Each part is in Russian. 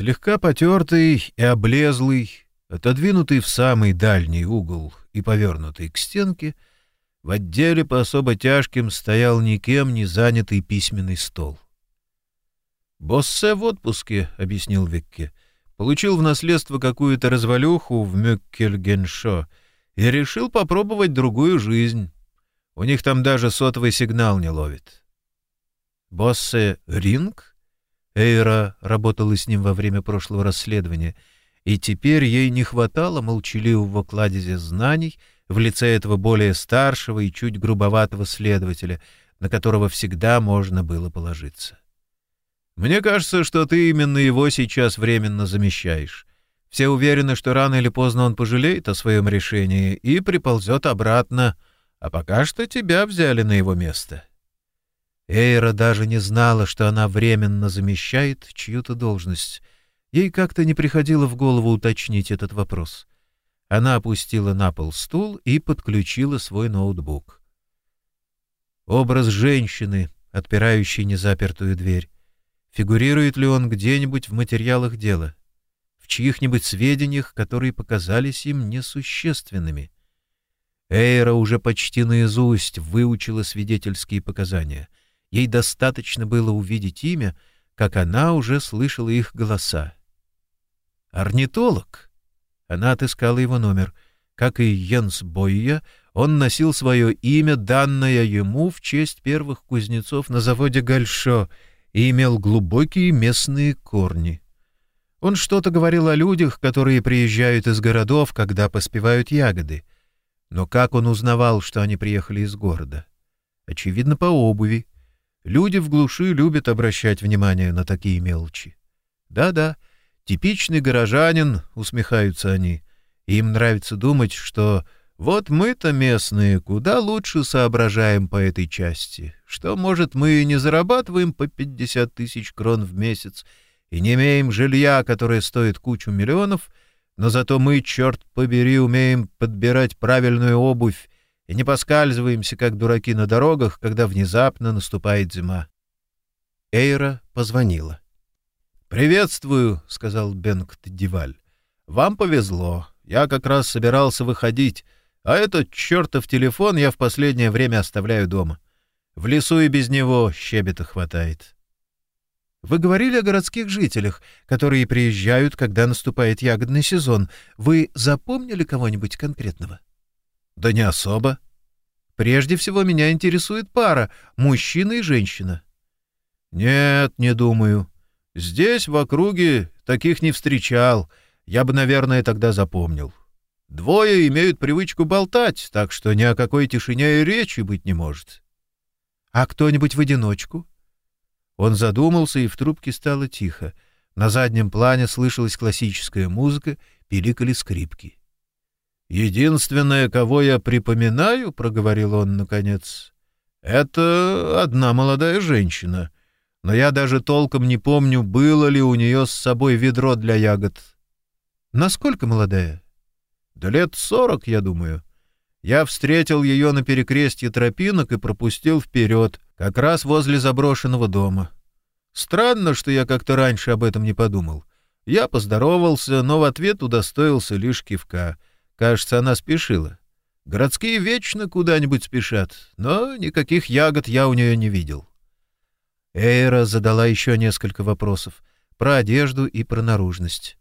Слегка потертый и облезлый, отодвинутый в самый дальний угол и повернутый к стенке, в отделе по особо тяжким стоял никем не занятый письменный стол. «Боссе в отпуске», — объяснил Викке. «Получил в наследство какую-то развалюху в Мюккельгеншо и решил попробовать другую жизнь. У них там даже сотовый сигнал не ловит». «Боссе Ринг?» Эйра работала с ним во время прошлого расследования, и теперь ей не хватало молчаливого кладезя знаний в лице этого более старшего и чуть грубоватого следователя, на которого всегда можно было положиться. Мне кажется, что ты именно его сейчас временно замещаешь. Все уверены, что рано или поздно он пожалеет о своем решении и приползет обратно, а пока что тебя взяли на его место. Эйра даже не знала, что она временно замещает чью-то должность. Ей как-то не приходило в голову уточнить этот вопрос. Она опустила на пол стул и подключила свой ноутбук. Образ женщины, отпирающей незапертую дверь. Фигурирует ли он где-нибудь в материалах дела? В чьих-нибудь сведениях, которые показались им несущественными? Эйра уже почти наизусть выучила свидетельские показания. Ей достаточно было увидеть имя, как она уже слышала их голоса. «Орнитолог!» Она отыскала его номер. Как и Йенс Бойя, он носил свое имя, данное ему в честь первых кузнецов на заводе «Гальшо», и имел глубокие местные корни. Он что-то говорил о людях, которые приезжают из городов, когда поспевают ягоды. Но как он узнавал, что они приехали из города? Очевидно, по обуви. Люди в глуши любят обращать внимание на такие мелочи. Да-да, типичный горожанин, усмехаются они. Им нравится думать, что вот мы-то местные куда лучше соображаем по этой части, что, может, мы не зарабатываем по 50 тысяч крон в месяц и не имеем жилья, которое стоит кучу миллионов, но зато мы, черт побери, умеем подбирать правильную обувь и не поскальзываемся, как дураки на дорогах, когда внезапно наступает зима. Эйра позвонила. «Приветствую», — сказал Бенгт Диваль. «Вам повезло. Я как раз собирался выходить». А этот чертов телефон я в последнее время оставляю дома. В лесу и без него щебета хватает. Вы говорили о городских жителях, которые приезжают, когда наступает ягодный сезон. Вы запомнили кого-нибудь конкретного? Да не особо. Прежде всего меня интересует пара, мужчина и женщина. Нет, не думаю. Здесь, в округе, таких не встречал. Я бы, наверное, тогда запомнил. Двое имеют привычку болтать, так что ни о какой тишине и речи быть не может. А кто-нибудь в одиночку? Он задумался, и в трубке стало тихо. На заднем плане слышалась классическая музыка, пиликали скрипки. «Единственное, кого я припоминаю, — проговорил он наконец, — это одна молодая женщина. Но я даже толком не помню, было ли у нее с собой ведро для ягод. Насколько молодая?» Да лет сорок, я думаю. Я встретил ее на перекрестье тропинок и пропустил вперед, как раз возле заброшенного дома. Странно, что я как-то раньше об этом не подумал. Я поздоровался, но в ответ удостоился лишь кивка. Кажется, она спешила. Городские вечно куда-нибудь спешат, но никаких ягод я у нее не видел. Эйра задала еще несколько вопросов про одежду и про наружность.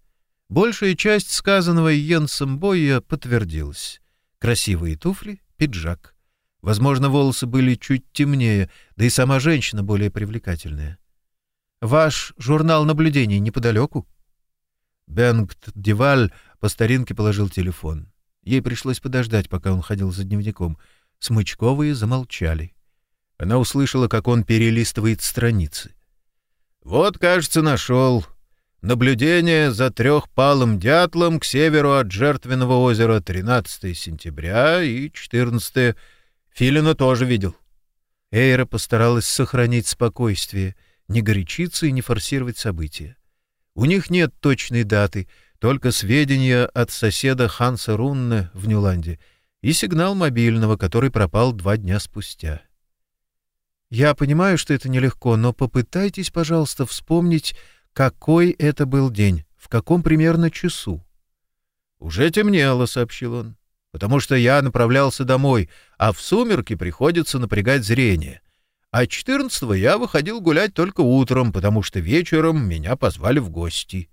Большая часть сказанного Йенсом Бойя подтвердилась. Красивые туфли, пиджак. Возможно, волосы были чуть темнее, да и сама женщина более привлекательная. «Ваш журнал наблюдений неподалеку?» Бенгт Диваль по старинке положил телефон. Ей пришлось подождать, пока он ходил за дневником. Смычковые замолчали. Она услышала, как он перелистывает страницы. «Вот, кажется, нашел. Наблюдение за трехпалым дятлом к северу от Жертвенного озера 13 сентября и 14 Филина тоже видел. Эйра постаралась сохранить спокойствие, не горячиться и не форсировать события. У них нет точной даты, только сведения от соседа Ханса Рунне в Нюланде и сигнал мобильного, который пропал два дня спустя. «Я понимаю, что это нелегко, но попытайтесь, пожалуйста, вспомнить, какой это был день, в каком примерно часу. «Уже темнело», — сообщил он, — «потому что я направлялся домой, а в сумерки приходится напрягать зрение. А 14-го я выходил гулять только утром, потому что вечером меня позвали в гости».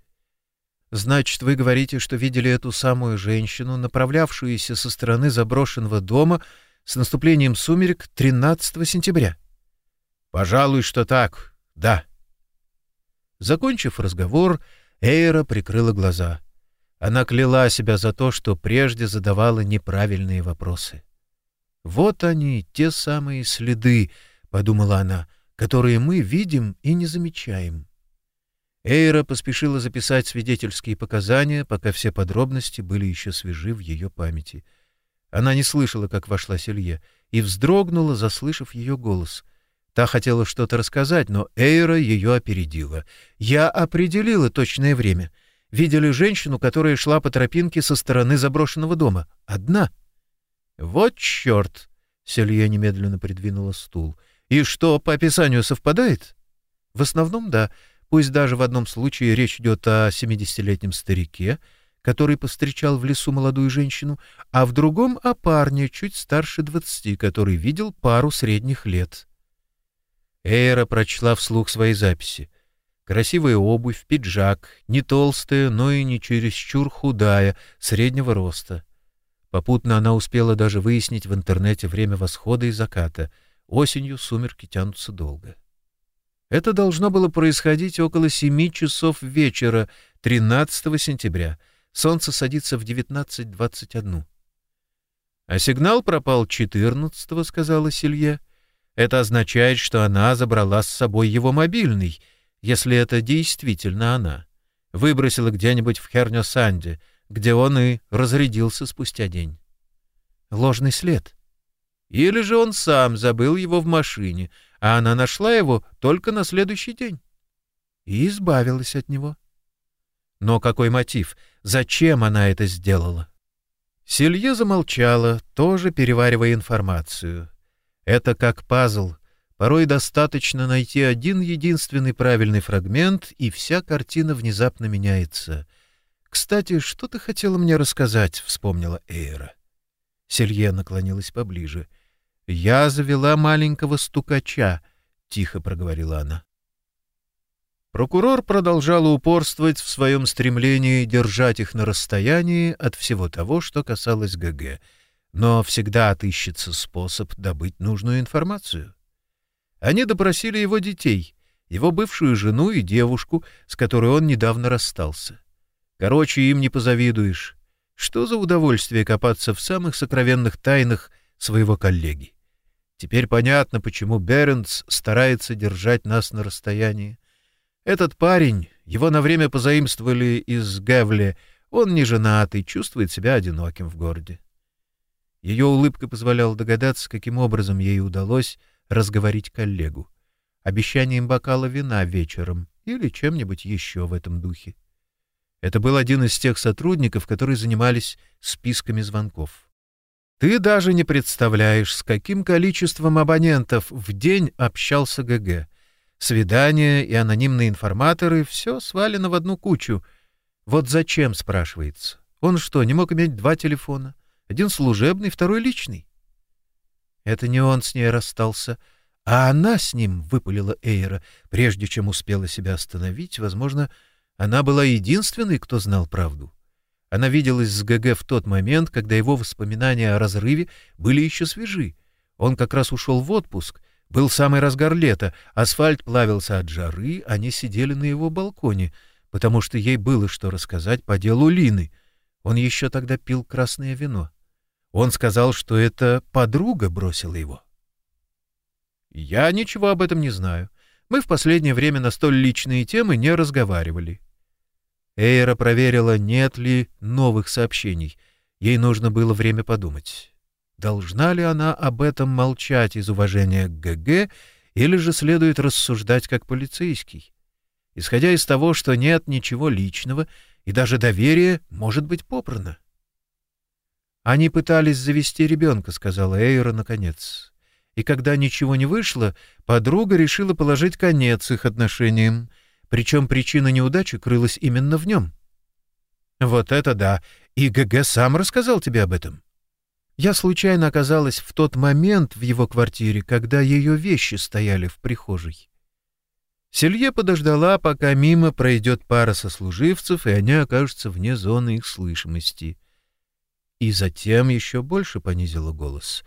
«Значит, вы говорите, что видели эту самую женщину, направлявшуюся со стороны заброшенного дома с наступлением сумерек 13 сентября?» «Пожалуй, что так, да». Закончив разговор, Эйра прикрыла глаза. Она кляла себя за то, что прежде задавала неправильные вопросы. «Вот они, те самые следы», — подумала она, — «которые мы видим и не замечаем». Эйра поспешила записать свидетельские показания, пока все подробности были еще свежи в ее памяти. Она не слышала, как вошла Селье, и вздрогнула, заслышав ее голос. Та хотела что-то рассказать, но Эйра ее опередила. «Я определила точное время. Видели женщину, которая шла по тропинке со стороны заброшенного дома. Одна». «Вот черт!» — Селье немедленно придвинула стул. «И что, по описанию совпадает?» «В основном, да» пусть даже в одном случае речь идет о 70-летнем старике, который повстречал в лесу молодую женщину, а в другом — о парне чуть старше двадцати, который видел пару средних лет. Эйра прочла вслух свои записи. Красивая обувь, пиджак, не толстая, но и не чересчур худая, среднего роста. Попутно она успела даже выяснить в интернете время восхода и заката. Осенью сумерки тянутся долго. — это должно было происходить около семи часов вечера 13 сентября. Солнце садится в 19.21. «А сигнал пропал 14-го», — сказала Силье. «Это означает, что она забрала с собой его мобильный, если это действительно она. Выбросила где-нибудь в Хернё-Санде, где он и разрядился спустя день». «Ложный след». «Или же он сам забыл его в машине, а она нашла его только на следующий день и избавилась от него. Но какой мотив? Зачем она это сделала? Селье замолчала, тоже переваривая информацию. Это как пазл. Порой достаточно найти один единственный правильный фрагмент, и вся картина внезапно меняется. «Кстати, что ты хотела мне рассказать?» — вспомнила Эйра. Селье наклонилась поближе — «Я завела маленького стукача», — тихо проговорила она. Прокурор продолжал упорствовать в своем стремлении держать их на расстоянии от всего того, что касалось ГГ, но всегда отыщется способ добыть нужную информацию. Они допросили его детей, его бывшую жену и девушку, с которой он недавно расстался. Короче, им не позавидуешь. Что за удовольствие копаться в самых сокровенных тайнах своего коллеги? Теперь понятно, почему Беренц старается держать нас на расстоянии. Этот парень, его на время позаимствовали из Гевле, он не женат и чувствует себя одиноким в городе. Ее улыбка позволяла догадаться, каким образом ей удалось разговорить коллегу. Обещанием бокала вина вечером или чем-нибудь еще в этом духе. Это был один из тех сотрудников, которые занимались списками звонков. Ты даже не представляешь, с каким количеством абонентов в день общался ГГ. Свидания и анонимные информаторы — все свалено в одну кучу. Вот зачем, спрашивается. Он что, не мог иметь два телефона? Один служебный, второй личный? Это не он с ней расстался, а она с ним, — выпалила Эйра, прежде чем успела себя остановить. Возможно, она была единственной, кто знал правду. Она виделась с ГГ в тот момент, когда его воспоминания о разрыве были еще свежи. Он как раз ушел в отпуск, был самый разгар лета, асфальт плавился от жары, они сидели на его балконе, потому что ей было что рассказать по делу Лины. Он еще тогда пил красное вино. Он сказал, что это подруга бросила его. «Я ничего об этом не знаю. Мы в последнее время на столь личные темы не разговаривали. Эйра проверила, нет ли новых сообщений. Ей нужно было время подумать. Должна ли она об этом молчать из уважения к ГГ, или же следует рассуждать как полицейский? Исходя из того, что нет ничего личного, и даже доверие может быть попрано. «Они пытались завести ребенка», — сказала Эйра наконец. И когда ничего не вышло, подруга решила положить конец их отношениям, Причем причина неудачи крылась именно в нем. Вот это да! И ГГ сам рассказал тебе об этом. Я случайно оказалась в тот момент в его квартире, когда ее вещи стояли в прихожей. Селье подождала, пока мимо пройдет пара сослуживцев, и они окажутся вне зоны их слышимости. И затем еще больше понизила голос.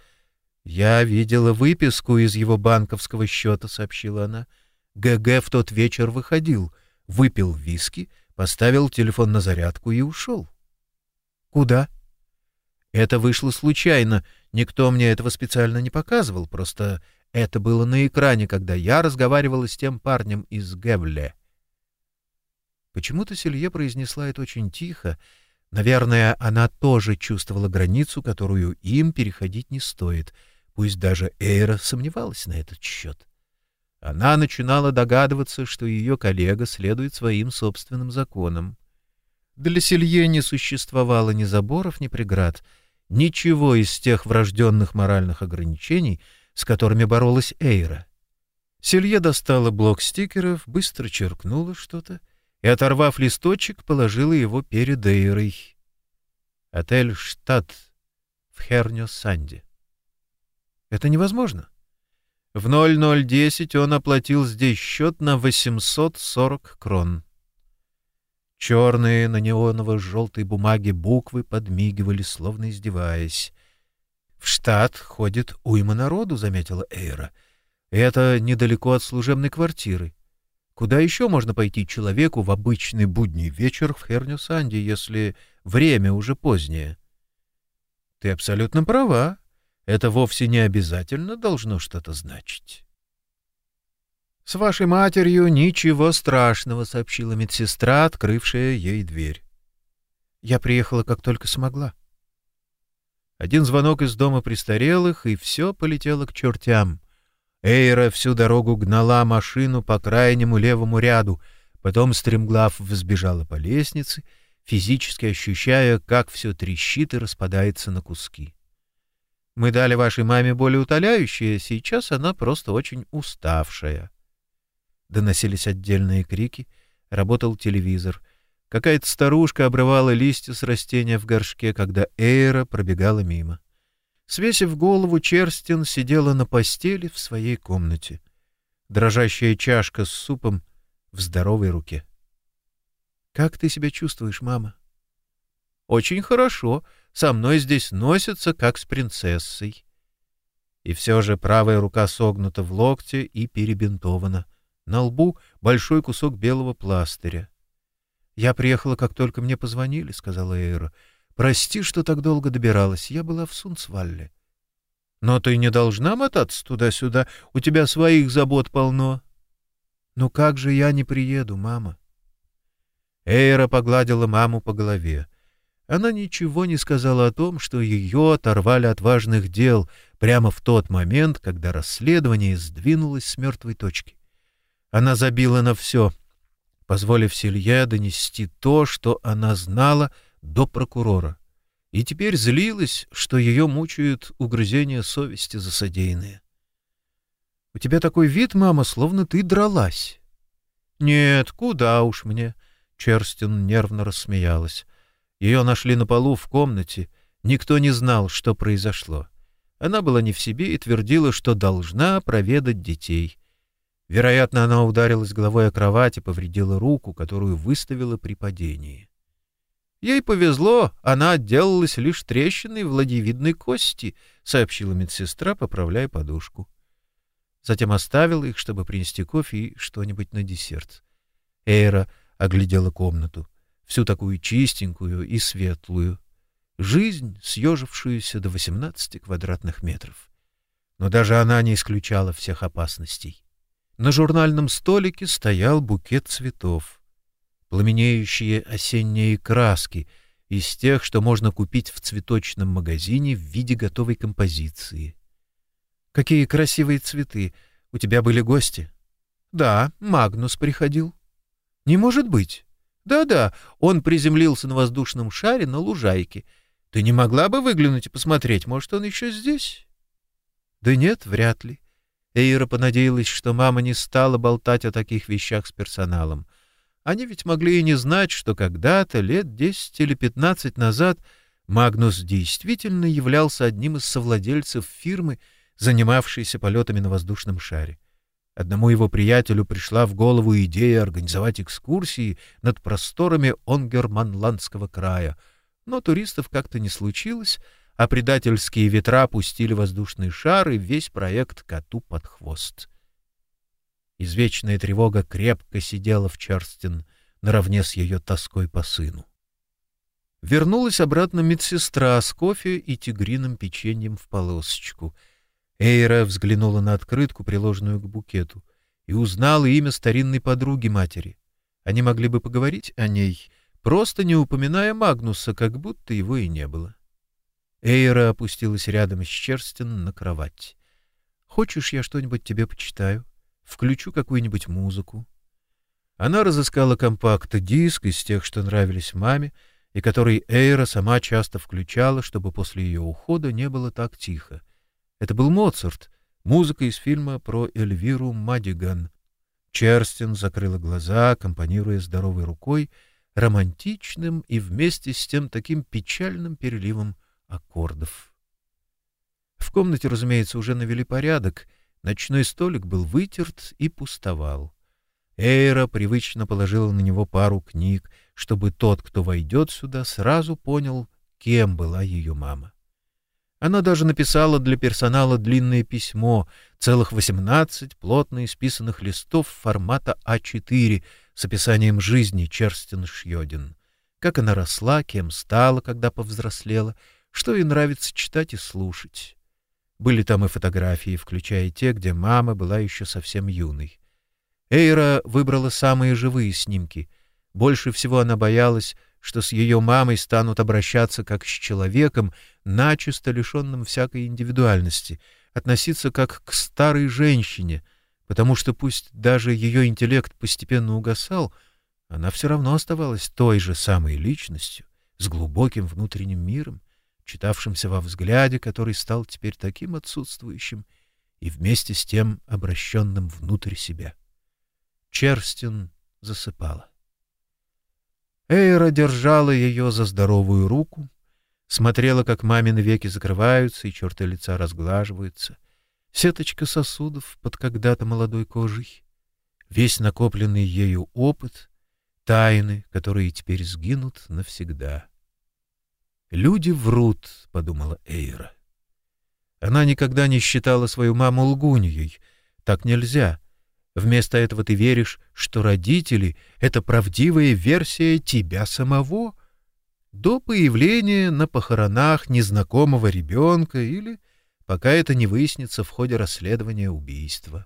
«Я видела выписку из его банковского счета», — сообщила она. «ГГ в тот вечер выходил, выпил виски, поставил телефон на зарядку и ушел». «Куда?» «Это вышло случайно. Никто мне этого специально не показывал, просто это было на экране, когда я разговаривала с тем парнем из Гевле. Почему-то Селье произнесла это очень тихо. Наверное, она тоже чувствовала границу, которую им переходить не стоит. Пусть даже Эйра сомневалась на этот счет. Она начинала догадываться, что ее коллега следует своим собственным законам. Для Селье не существовало ни заборов, ни преград, ничего из тех врожденных моральных ограничений — с которыми боролась Эйра. Селье достала блок стикеров, быстро черкнула что-то и, оторвав листочек, положила его перед Эйрой. Отель «Штат» в Хернё-Санде. Это невозможно. В 0010 он оплатил здесь счет на 840 крон. Черные на неоново-желтой бумаге буквы подмигивали, словно издеваясь. В штат ходит уйма народу, заметила Эйра. Это недалеко от служебной квартиры. Куда еще можно пойти человеку в обычный будний вечер в Херню-Санде, если время уже позднее? Ты абсолютно права. Это вовсе не обязательно должно что-то значить. С вашей матерью ничего страшного, сообщила медсестра, открывшая ей дверь. Я приехала как только смогла. Один звонок из дома престарелых, и все полетело к чертям. Эйра всю дорогу гнала машину по крайнему левому ряду, потом стремглав взбежала по лестнице, физически ощущая, как все трещит и распадается на куски. Мы дали вашей маме более утоляющее, сейчас она просто очень уставшая. Доносились отдельные крики, работал телевизор. Какая-то старушка обрывала листья с растения в горшке, когда Эйра пробегала мимо. Свесив голову, Черстин сидела на постели в своей комнате. Дрожащая чашка с супом в здоровой руке. «Как ты себя чувствуешь, мама?» «Очень хорошо. Со мной здесь носятся, как с принцессой». И все же правая рука согнута в локте и перебинтована. На лбу большой кусок белого пластыря. «Я приехала, как только мне позвонили», — сказала Эйра. «Прости, что так долго добиралась. Я была в Сунцвалле». «Но ты не должна мотаться туда-сюда. У тебя своих забот полно». «Ну как же я не приеду, мама?» Эйра погладила маму по голове. Она ничего не сказала о том, что ее оторвали от важных дел прямо в тот момент, когда расследование сдвинулось с мертвой точки. Она забила на все — позволив Селье донести то, что она знала, до прокурора, и теперь злилась, что ее мучают угрызения совести за содеянное. — У тебя такой вид, мама, словно ты дралась. — Нет, куда уж мне. Черстин нервно рассмеялась. Ее нашли на полу в комнате. Никто не знал, что произошло. Она была не в себе и твердила, что должна проведать детей. Вероятно, она ударилась головой о кровать и повредила руку, которую выставила при падении. Ей повезло, она отделалась лишь трещиной в ладьевидной кости, сообщила медсестра, поправляя подушку. Затем оставила их, чтобы принести кофе и что-нибудь на десерт. Эйра оглядела комнату, всю такую чистенькую и светлую. Жизнь, съежившуюся до 18 квадратных метров. Но даже она не исключала всех опасностей. На журнальном столике стоял букет цветов. Пламенеющие осенние краски из тех, что можно купить в цветочном магазине в виде готовой композиции. «Какие красивые цветы! У тебя были гости?» «Да, Магнус приходил». «Не может быть!» «Да-да, он приземлился на воздушном шаре на лужайке. Ты не могла бы выглянуть и посмотреть, может, он еще здесь?» «Да нет, вряд ли. Эйра понадеялась, что мама не стала болтать о таких вещах с персоналом. Они ведь могли и не знать, что когда-то, лет десять или пятнадцать назад, Магнус действительно являлся одним из совладельцев фирмы, занимавшейся полетами на воздушном шаре. Одному его приятелю пришла в голову идея организовать экскурсии над просторами Онгерманландского края, но туристов как-то не случилось, а предательские ветра пустили воздушный шар и весь проект коту под хвост. Извечная тревога крепко сидела в Чарстин наравне с ее тоской по сыну. Вернулась обратно медсестра с кофе и тигриным печеньем в полосочку. Эйра взглянула на открытку, приложенную к букету, и узнала имя старинной подруги матери. Они могли бы поговорить о ней, просто не упоминая Магнуса, как будто его и не было. Эйра опустилась рядом с Черстин на кровать. «Хочешь, я что-нибудь тебе почитаю? Включу какую-нибудь музыку?» Она разыскала компакт-диск из тех, что нравились маме, и который Эйра сама часто включала, чтобы после ее ухода не было так тихо. Это был Моцарт, музыка из фильма про Эльвиру Мадиган. Черстин закрыла глаза, аккомпанируя здоровой рукой, романтичным и вместе с тем таким печальным переливом аккордов. В комнате, разумеется, уже навели порядок, ночной столик был вытерт и пустовал. Эйра привычно положила на него пару книг, чтобы тот, кто войдет сюда, сразу понял, кем была ее мама. Она даже написала для персонала длинное письмо, целых 18 плотно исписанных листов формата А4 с описанием жизни Черстин Шьодин. Как она росла, кем стала, когда повзрослела — что ей нравится читать и слушать. Были там и фотографии, включая те, где мама была еще совсем юной. Эйра выбрала самые живые снимки. Больше всего она боялась, что с ее мамой станут обращаться как с человеком, начисто лишенным всякой индивидуальности, относиться как к старой женщине, потому что пусть даже ее интеллект постепенно угасал, она все равно оставалась той же самой личностью, с глубоким внутренним миром, читавшимся во взгляде, который стал теперь таким отсутствующим и вместе с тем обращенным внутрь себя. Черстин засыпала. Эйра держала ее за здоровую руку, смотрела, как мамины веки закрываются и черты лица разглаживаются, сеточка сосудов под когда-то молодой кожей, весь накопленный ею опыт, тайны, которые теперь сгинут навсегда. «Люди врут», — подумала Эйра. Она никогда не считала свою маму лгуньей. Так нельзя. Вместо этого ты веришь, что родители — это правдивая версия тебя самого до появления на похоронах незнакомого ребенка или пока это не выяснится в ходе расследования убийства.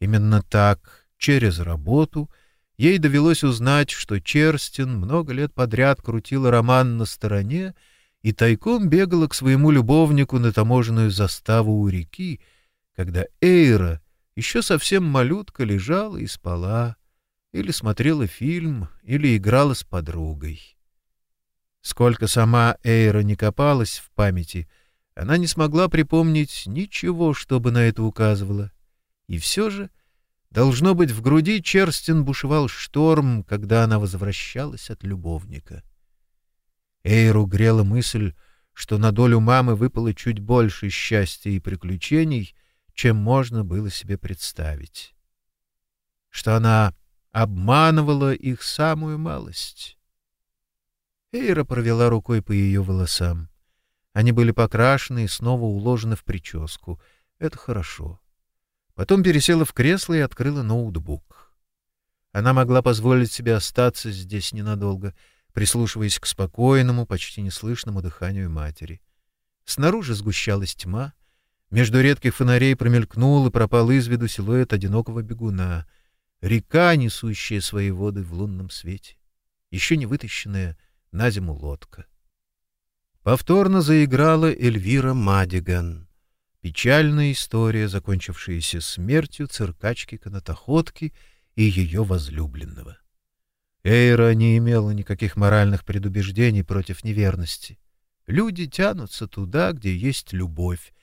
Именно так, через работу — Ей довелось узнать, что Черстин много лет подряд крутила роман на стороне и тайком бегала к своему любовнику на таможенную заставу у реки, когда Эйра, еще совсем малютка, лежала и спала, или смотрела фильм, или играла с подругой. Сколько сама Эйра не копалась в памяти, она не смогла припомнить ничего, чтобы на это указывало. И все же — Должно быть, в груди Черстин бушевал шторм, когда она возвращалась от любовника. Эйру грела мысль, что на долю мамы выпало чуть больше счастья и приключений, чем можно было себе представить. Что она обманывала их самую малость. Эйра провела рукой по ее волосам. Они были покрашены и снова уложены в прическу. Это хорошо. Потом пересела в кресло и открыла ноутбук. Она могла позволить себе остаться здесь ненадолго, прислушиваясь к спокойному, почти неслышному дыханию матери. Снаружи сгущалась тьма, между редких фонарей промелькнул и пропал из виду силуэт одинокого бегуна, река, несущая свои воды в лунном свете, еще не вытащенная на зиму лодка. Повторно заиграла Эльвира Мадиган. Печальная история, закончившаяся смертью циркачки-канатоходки и ее возлюбленного. Эйра не имела никаких моральных предубеждений против неверности. Люди тянутся туда, где есть любовь.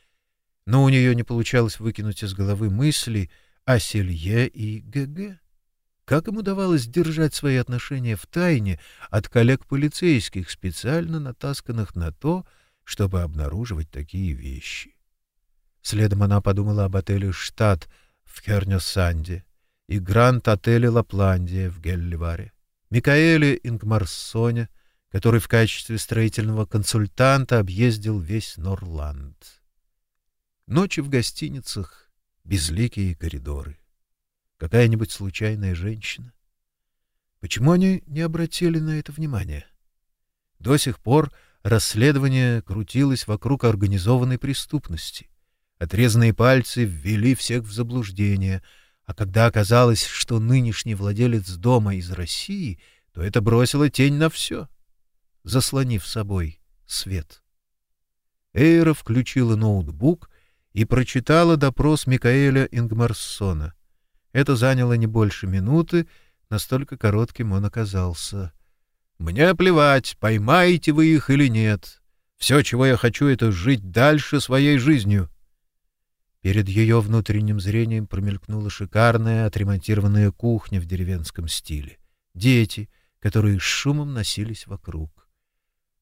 Но у нее не получалось выкинуть из головы мысли о Селье и ГГ. Как им удавалось держать свои отношения в тайне от коллег полицейских, специально натасканных на то, чтобы обнаруживать такие вещи? Следом она подумала об отеле «Штат» в Хернёсанде и Гранд-отеле «Лапландия» в Гелливаре, Микаэле Ингмарсоне, который в качестве строительного консультанта объездил весь Норланд. Ночи в гостиницах, безликие коридоры. Какая-нибудь случайная женщина. Почему они не обратили на это внимания? До сих пор расследование крутилось вокруг организованной преступности. Отрезанные пальцы ввели всех в заблуждение, а когда оказалось, что нынешний владелец дома из России, то это бросило тень на все, заслонив собой свет. Эйра включила ноутбук и прочитала допрос Микаэля Ингмарсона. Это заняло не больше минуты, настолько коротким он оказался. «Мне плевать, поймаете вы их или нет. Все, чего я хочу, — это жить дальше своей жизнью». Перед ее внутренним зрением промелькнула шикарная отремонтированная кухня в деревенском стиле. Дети, которые с шумом носились вокруг.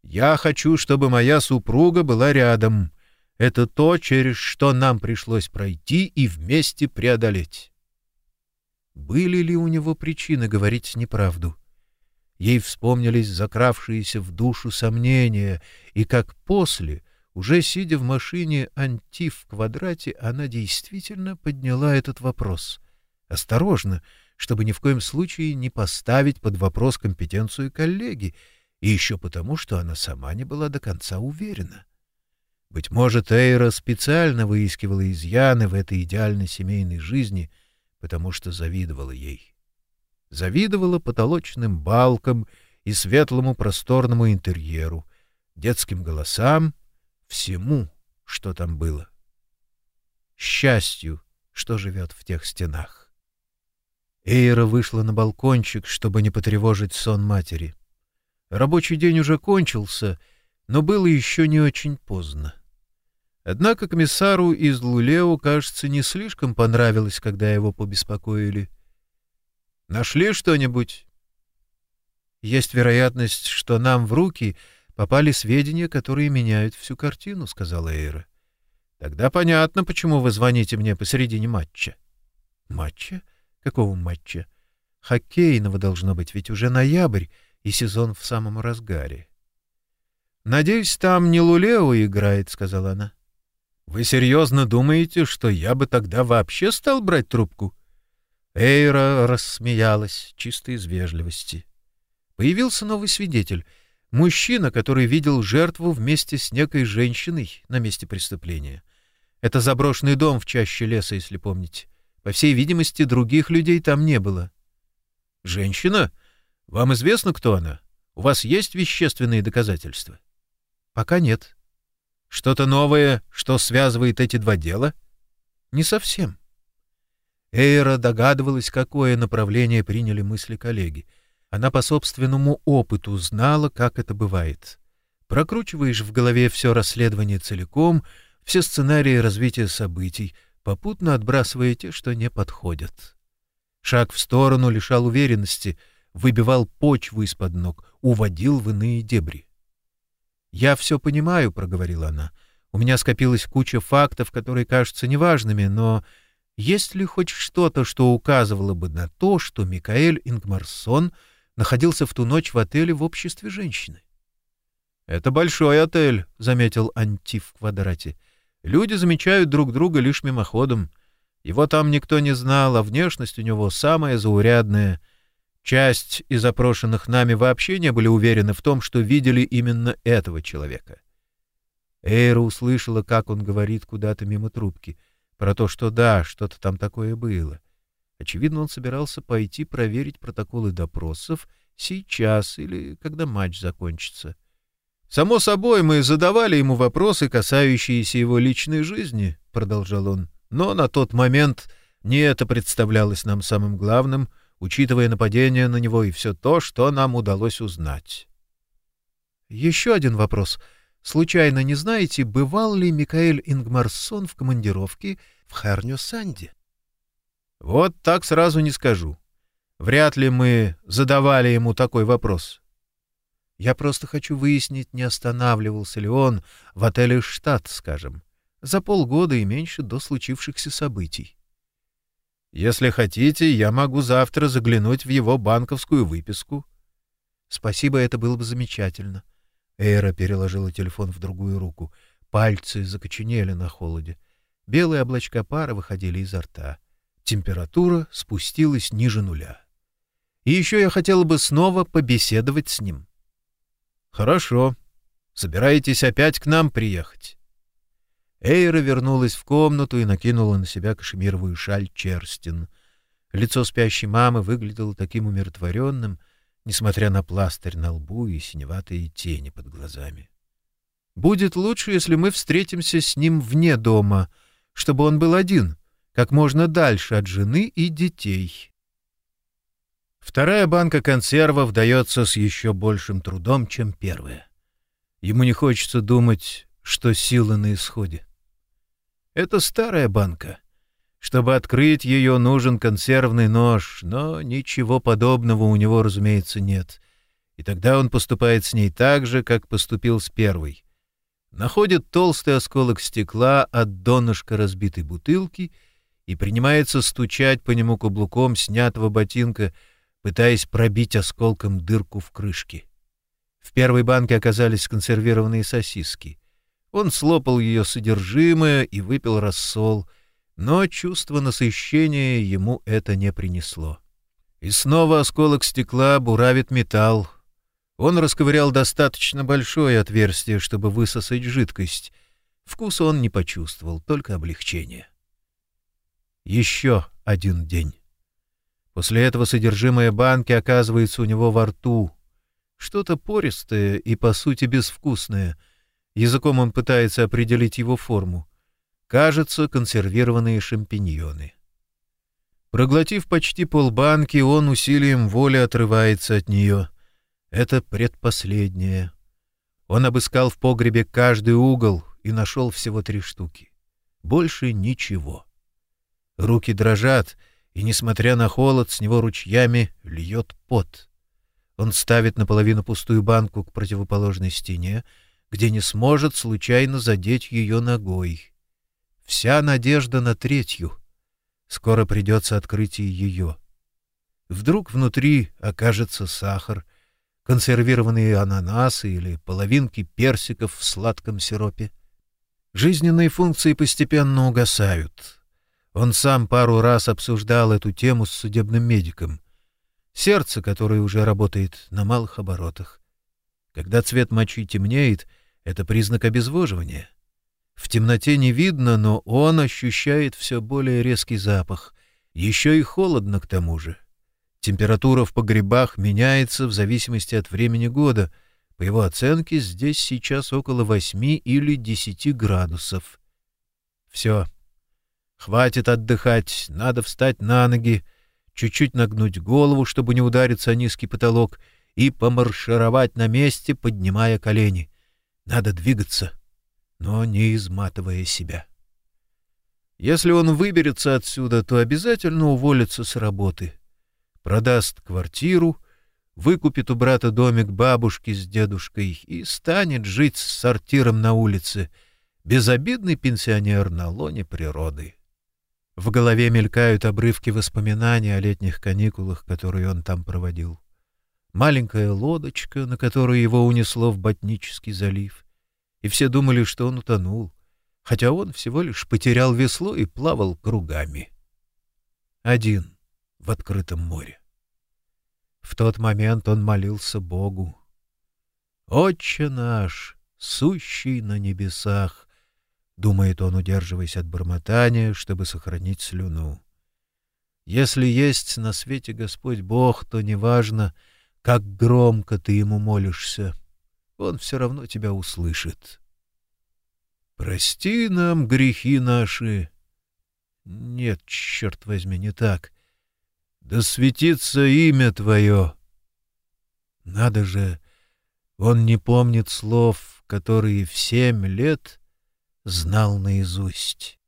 «Я хочу, чтобы моя супруга была рядом. Это то, через что нам пришлось пройти и вместе преодолеть». Были ли у него причины говорить неправду? Ей вспомнились закравшиеся в душу сомнения, и как после — уже сидя в машине «Антиф» в квадрате, она действительно подняла этот вопрос. Осторожно, чтобы ни в коем случае не поставить под вопрос компетенцию коллеги, и еще потому, что она сама не была до конца уверена. Быть может, Эйра специально выискивала изъяны в этой идеальной семейной жизни, потому что завидовала ей. Завидовала потолочным балкам и светлому просторному интерьеру, детским голосам всему, что там было. Счастью, что живет в тех стенах. Эйра вышла на балкончик, чтобы не потревожить сон матери. Рабочий день уже кончился, но было еще не очень поздно. Однако комиссару из Лулео, кажется, не слишком понравилось, когда его побеспокоили. «Нашли что-нибудь?» «Есть вероятность, что нам в руки попали сведения, которые меняют всю картину, — сказала Эйра. — Тогда понятно, почему вы звоните мне посередине матча. — Матча? Какого матча? Хоккейного должно быть, ведь уже ноябрь, и сезон в самом разгаре. — Надеюсь, там не Лулео играет, — сказала она. — Вы серьезно думаете, что я бы тогда вообще стал брать трубку? Эйра рассмеялась, чисто из вежливости. Появился новый свидетель — Мужчина, который видел жертву вместе с некой женщиной на месте преступления. Это заброшенный дом в чаще леса, если помните. По всей видимости, других людей там не было. «Женщина? Вам известно, кто она? У вас есть вещественные доказательства?» «Пока нет». «Что-то новое, что связывает эти два дела?» «Не совсем». Эйра догадывалась, какое направление приняли мысли коллеги — она по собственному опыту знала, как это бывает. Прокручиваешь в голове все расследование целиком, все сценарии развития событий, попутно отбрасывая те, что не подходят. Шаг в сторону лишал уверенности, выбивал почву из-под ног, уводил в иные дебри. «Я все понимаю», — проговорила она. «У меня скопилась куча фактов, которые кажутся неважными, но есть ли хоть что-то, что указывало бы на то, что Микаэль Ингмарсон — находился в ту ночь в отеле в обществе женщины. «Это большой отель», — заметил Антиф в квадрате. «Люди замечают друг друга лишь мимоходом. Его там никто не знал, а внешность у него самая заурядная. Часть из опрошенных нами вообще не были уверены в том, что видели именно этого человека». Эйра услышала, как он говорит куда-то мимо трубки, про то, что да, что-то там такое было. Очевидно, он собирался пойти проверить протоколы допросов сейчас или когда матч закончится. «Само собой, мы задавали ему вопросы, касающиеся его личной жизни», — продолжал он. «Но на тот момент не это представлялось нам самым главным, учитывая нападение на него и все то, что нам удалось узнать». «Еще один вопрос. случайно не знаете, бывал ли Микаэль Ингмарсон в командировке в Харню-Санде? Вот так сразу не скажу. Вряд ли мы задавали ему такой вопрос. Я просто хочу выяснить, не останавливался ли он в отеле «Штат», скажем, за полгода и меньше до случившихся событий. Если хотите, я могу завтра заглянуть в его банковскую выписку. Спасибо, это было бы замечательно. Эра переложила телефон в другую руку. Пальцы закоченели на холоде. Белые облачка пара выходили изо рта. Температура спустилась ниже нуля. И еще я хотела бы снова побеседовать с ним. Хорошо. Собираетесь опять к нам приехать? Эйра вернулась в комнату и накинула на себя кашемировую шаль Черстин. Лицо спящей мамы выглядело таким умиротворенным, несмотря на пластырь на лбу и синеватые тени под глазами. «Будет лучше, если мы встретимся с ним вне дома, чтобы он был один, как можно дальше от жены и детей». Вторая банка консервов дается с еще большим трудом, чем первая. Ему не хочется думать, что сила на исходе. Это старая банка. Чтобы открыть ее, нужен консервный нож, но ничего подобного у него, разумеется, нет. И тогда он поступает с ней так же, как поступил с первой. Находит толстый осколок стекла от донышка разбитой бутылки и принимается стучать по нему каблуком снятого ботинка, пытаясь пробить осколком дырку в крышке. В первой банке оказались консервированные сосиски. Он слопал ее содержимое и выпил рассол, но чувство насыщения ему это не принесло. И снова осколок стекла буравит металл. Он расковырял достаточно большое отверстие, чтобы высосать жидкость. Вкус он не почувствовал, только облегчение. Еще один день. После этого содержимое банки оказывается у него во рту. Что-то пористое и, по сути, безвкусное — Языком он пытается определить его форму. Кажется, консервированные шампиньоны. Проглотив почти полбанки, он усилием воли отрывается от нее. Это предпоследнее. Он обыскал в погребе каждый угол и нашел всего три штуки. Больше ничего. Руки дрожат, и, несмотря на холод, с него ручьями льет пот. Он ставит наполовину пустую банку к противоположной стене, где не сможет случайно задеть ее ногой. Вся надежда на третью. Скоро придется открыть ее. Вдруг внутри окажется сахар, консервированные ананасы или половинки персиков в сладком сиропе. Жизненные функции постепенно угасают. Он сам пару раз обсуждал эту тему с судебным медиком. Сердце, которое уже работает на малых оборотах. Когда цвет мочи темнеет — это признак обезвоживания. В темноте не видно, но он ощущает все более резкий запах. Еще и холодно к тому же. Температура в погребах меняется в зависимости от времени года. По его оценке, здесь сейчас около восьми или десяти градусов. Все. Хватит отдыхать, надо встать на ноги, чуть-чуть нагнуть голову, чтобы не удариться о низкий потолок, и помаршировать на месте, поднимая колени. Надо двигаться, но не изматывая себя. Если он выберется отсюда, то обязательно уволится с работы. Продаст квартиру, выкупит у брата домик бабушки с дедушкой и станет жить с сортиром на улице, безобидный пенсионер на лоне природы. В голове мелькают обрывки воспоминаний о летних каникулах, которые он там проводил маленькая лодочка, на которую его унесло в Ботнический залив, и все думали, что он утонул, хотя он всего лишь потерял весло и плавал кругами. Один в открытом море. В тот момент он молился Богу. «Отче наш, сущий на небесах!» — думает он, удерживаясь от бормотания, чтобы сохранить слюну. «Если есть на свете Господь Бог, то неважно, — как громко ты ему молишься, он все равно тебя услышит. Прости нам грехи наши. Нет, черт возьми, не так. Да светится имя твое. Надо же, он не помнит слов, которые в семь лет знал наизусть.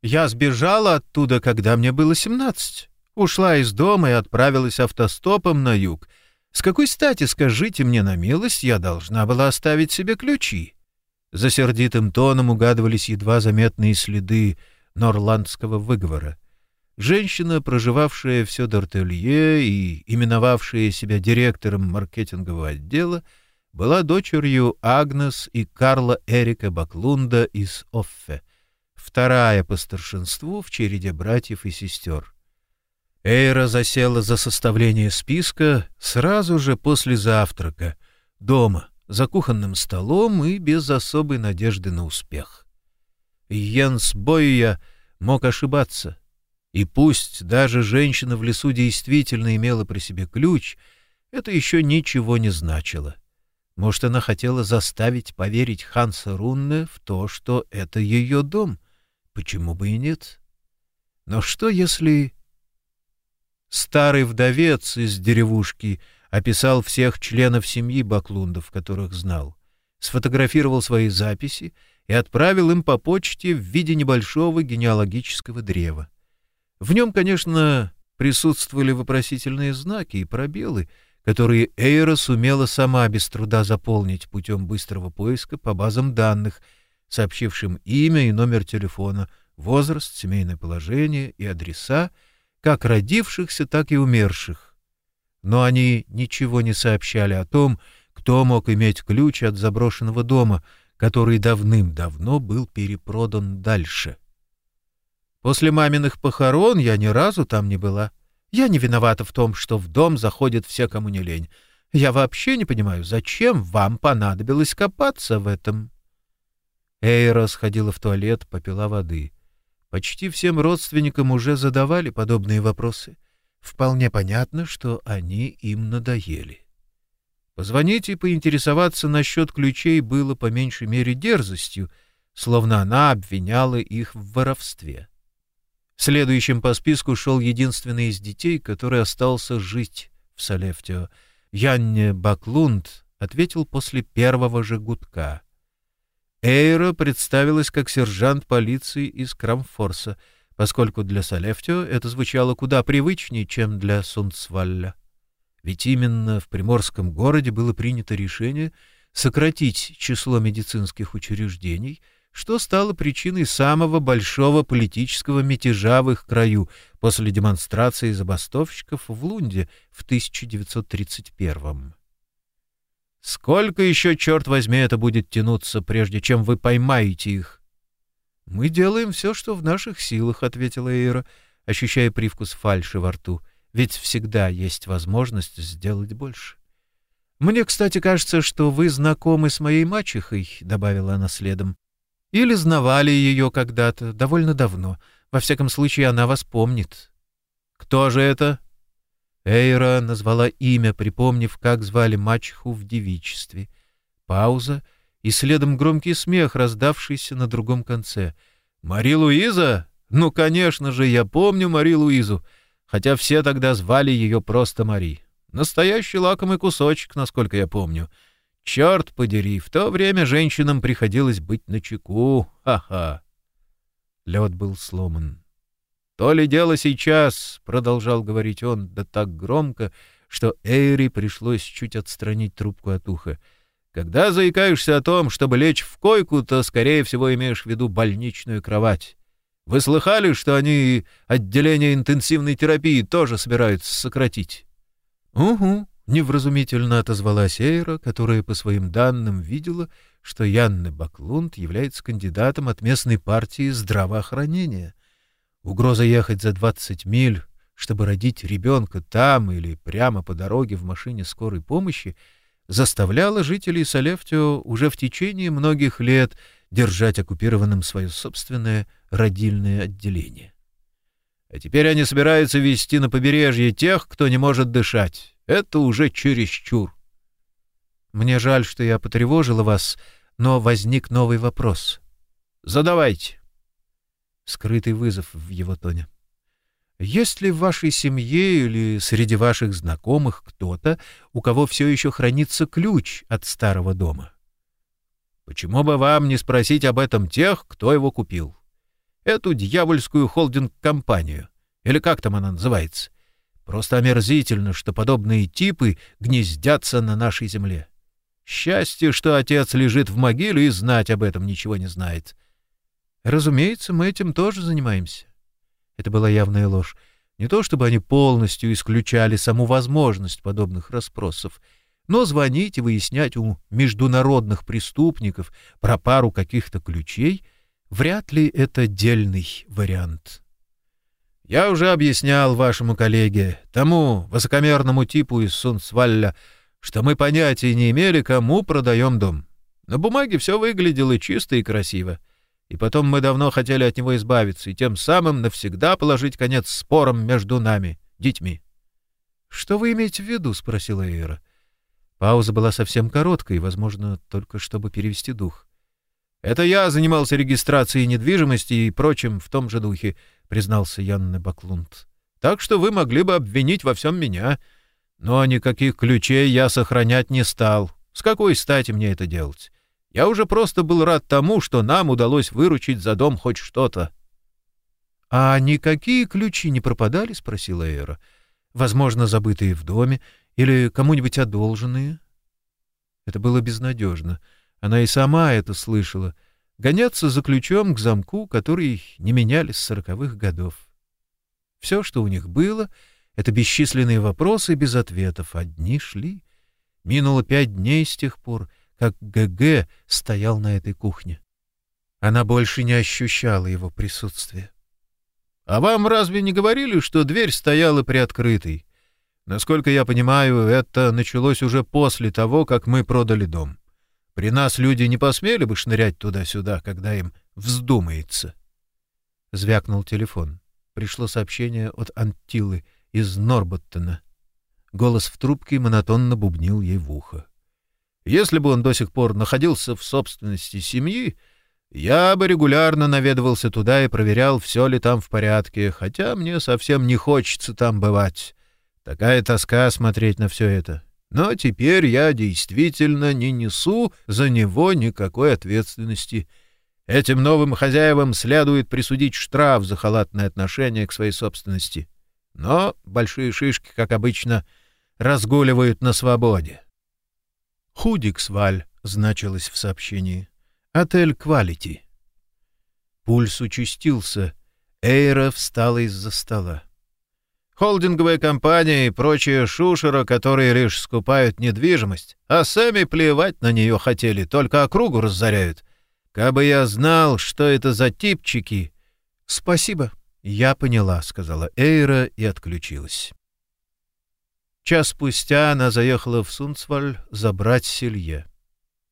Я сбежала оттуда, когда мне было семнадцать. Ушла из дома и отправилась автостопом на юг. С какой стати, скажите мне на милость, я должна была оставить себе ключи? За сердитым тоном угадывались едва заметные следы норландского выговора. Женщина, проживавшая в Сёдортелье и именовавшая себя директором маркетингового отдела, была дочерью Агнес и Карла Эрика Баклунда из Оффе, вторая по старшинству в череде братьев и сестер. Эйра засела за составление списка сразу же после завтрака, дома, за кухонным столом и без особой надежды на успех. Йенс Бойя мог ошибаться, и пусть даже женщина в лесу действительно имела при себе ключ, это еще ничего не значило. Может, она хотела заставить поверить Ханса Рунне в то, что это ее дом? Почему бы и нет? Но что, если... Старый вдовец из деревушки описал всех членов семьи Баклундов, которых знал, сфотографировал свои записи и отправил им по почте в виде небольшого генеалогического древа. В нем, конечно, присутствовали вопросительные знаки и пробелы, которые Эйра сумела сама без труда заполнить путем быстрого поиска по базам данных, сообщившим имя и номер телефона, возраст, семейное положение и адреса, как родившихся, так и умерших. Но они ничего не сообщали о том, кто мог иметь ключ от заброшенного дома, который давным-давно был перепродан дальше. После маминых похорон я ни разу там не была. Я не виновата в том, что в дом заходят все, кому не лень. Я вообще не понимаю, зачем вам понадобилось копаться в этом. Эйра сходила в туалет, попила воды. Почти всем родственникам уже задавали подобные вопросы. Вполне понятно, что они им надоели. Позвонить и поинтересоваться насчет ключей было по меньшей мере дерзостью, словно она обвиняла их в воровстве. Следующим по списку шел единственный из детей, который остался жить в Салефтио. Янне Баклунд ответил после первого же гудка. Эйра представилась как сержант полиции из Крамфорса, поскольку для Салефтио это звучало куда привычнее, чем для Сунцвалля. Ведь именно в приморском городе было принято решение сократить число медицинских учреждений, что стало причиной самого большого политического мятежа в их краю после демонстрации забастовщиков в Лунде в 1931 году. Сколько еще, черт возьми, это будет тянуться, прежде чем вы поймаете их? — Мы делаем все, что в наших силах, — ответила Эйра, ощущая привкус фальши во рту. — Ведь всегда есть возможность сделать больше. — Мне, кстати, кажется, что вы знакомы с моей мачехой, — добавила она следом. — Или знавали ее когда-то, довольно давно. Во всяком случае, она вас помнит. — Кто же это? Эйра назвала имя, припомнив, как звали мачеху в девичестве. Пауза и следом громкий смех, раздавшийся на другом конце. «Мари Луиза? Ну, конечно же, я помню Мари Луизу, хотя все тогда звали ее просто Мари. Настоящий лакомый кусочек, насколько я помню. Черт подери, в то время женщинам приходилось быть начеку. Ха-ха!» Лед был сломан. «То ли дело сейчас», — продолжал говорить он, да так громко, что Эйри пришлось чуть отстранить трубку от уха. «Когда заикаешься о том, чтобы лечь в койку, то, скорее всего, имеешь в виду больничную кровать. Вы слыхали, что они отделение интенсивной терапии тоже собираются сократить?» «Угу», — невразумительно отозвалась Эйра, которая, по своим данным, видела, что Янне Баклунд является кандидатом от местной партии здравоохранения — Угроза ехать за 20 миль, чтобы родить ребенка там или прямо по дороге в машине скорой помощи, заставляла жителей Салефтио уже в течение многих лет держать оккупированным свое собственное родильное отделение. А теперь они собираются вести на побережье тех, кто не может дышать. Это уже чересчур. Мне жаль, что я потревожила вас, но возник новый вопрос. Задавайте скрытый вызов в его тоне. Есть ли в вашей семье или среди ваших знакомых кто-то, у кого все еще хранится ключ от старого дома? Почему бы вам не спросить об этом тех, кто его купил? Эту дьявольскую холдинг-компанию. Или как там она называется? Просто омерзительно, что подобные типы гнездятся на нашей земле. Счастье, что отец лежит в могиле и знать об этом ничего не знает. Разумеется, мы этим тоже занимаемся. Это была явная ложь. Не то чтобы они полностью исключали саму возможность подобных расспросов, но звонить и выяснять у международных преступников про пару каких-то ключей вряд ли это дельный вариант. Я уже объяснял вашему коллеге, тому высокомерному типу из Сунцвалля, что мы понятия не имели, кому продаем дом. На бумаге все выглядело чисто и красиво. И потом мы давно хотели от него избавиться и тем самым навсегда положить конец спорам между нами, детьми. — Что вы имеете в виду? — спросила Эйра. Пауза была совсем короткой, возможно, только чтобы перевести дух. — Это я занимался регистрацией недвижимости и прочим в том же духе, — признался Янне Баклунд. — Так что вы могли бы обвинить во всем меня. Но никаких ключей я сохранять не стал. С какой стати мне это делать? Я уже просто был рад тому, что нам удалось выручить за дом хоть что-то. — А никакие ключи не пропадали? — спросила Эра. — Возможно, забытые в доме или кому-нибудь одолженные? Это было безнадежно. Она и сама это слышала. Гоняться за ключом к замку, который не меняли с сороковых годов. Все, что у них было, — это бесчисленные вопросы без ответов. Одни шли. Минуло пять дней с тех пор — как ГГ стоял на этой кухне. Она больше не ощущала его присутствия. — А вам разве не говорили, что дверь стояла приоткрытой? Насколько я понимаю, это началось уже после того, как мы продали дом. При нас люди не посмели бы шнырять туда-сюда, когда им вздумается. Звякнул телефон. Пришло сообщение от Антилы из Норботтона. Голос в трубке монотонно бубнил ей в ухо. Если бы он до сих пор находился в собственности семьи, я бы регулярно наведывался туда и проверял, все ли там в порядке, хотя мне совсем не хочется там бывать. Такая тоска смотреть на все это. Но теперь я действительно не несу за него никакой ответственности. Этим новым хозяевам следует присудить штраф за халатное отношение к своей собственности. Но большие шишки, как обычно, разгуливают на свободе. «Худиксваль» значилось в сообщении. «Отель Квалити». Пульс участился. Эйра встала из-за стола. Холдинговая компания и прочие шушера, которые лишь скупают недвижимость, а сами плевать на нее хотели, только округу разоряют. Кабы я знал, что это за типчики... — Спасибо, я поняла, — сказала Эйра и отключилась. Час спустя она заехала в Сунцваль забрать Селье.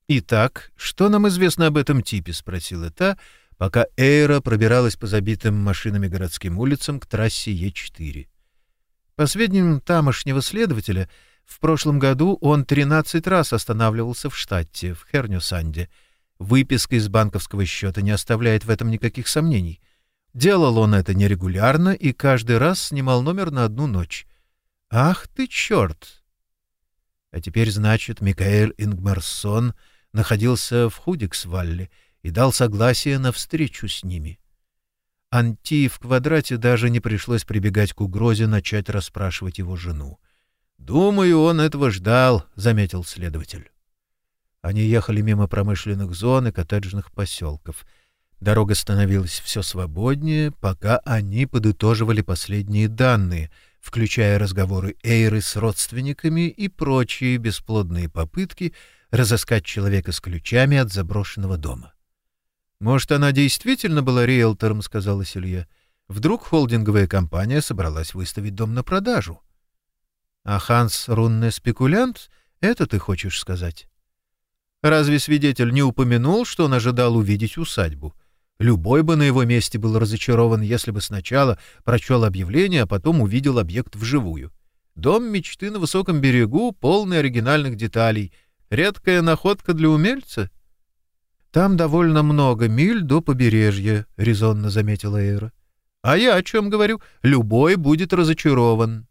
«Итак, что нам известно об этом типе?» — спросила та, пока Эйра пробиралась по забитым машинами городским улицам к трассе Е4. По сведениям тамошнего следователя, в прошлом году он 13 раз останавливался в штате, в Хернюсанде. Выписка из банковского счета не оставляет в этом никаких сомнений. Делал он это нерегулярно и каждый раз снимал номер на одну ночь. Ах ты черт! А теперь, значит, Микаэль Ингмарсон находился в Худиксвалле и дал согласие на встречу с ними. Анти в квадрате даже не пришлось прибегать к угрозе начать расспрашивать его жену. «Думаю, он этого ждал», — заметил следователь. Они ехали мимо промышленных зон и коттеджных поселков. Дорога становилась все свободнее, пока они подытоживали последние данные — включая разговоры Эйры с родственниками и прочие бесплодные попытки разыскать человека с ключами от заброшенного дома. «Может, она действительно была риэлтором», — сказала Силья. «Вдруг холдинговая компания собралась выставить дом на продажу?» «А Ханс — рунный спекулянт? Это ты хочешь сказать?» «Разве свидетель не упомянул, что он ожидал увидеть усадьбу?» Любой бы на его месте был разочарован, если бы сначала прочел объявление, а потом увидел объект вживую. Дом мечты на высоком берегу, полный оригинальных деталей. Редкая находка для умельца. «Там довольно много миль до побережья», — резонно заметила Эйра. «А я о чем говорю? Любой будет разочарован».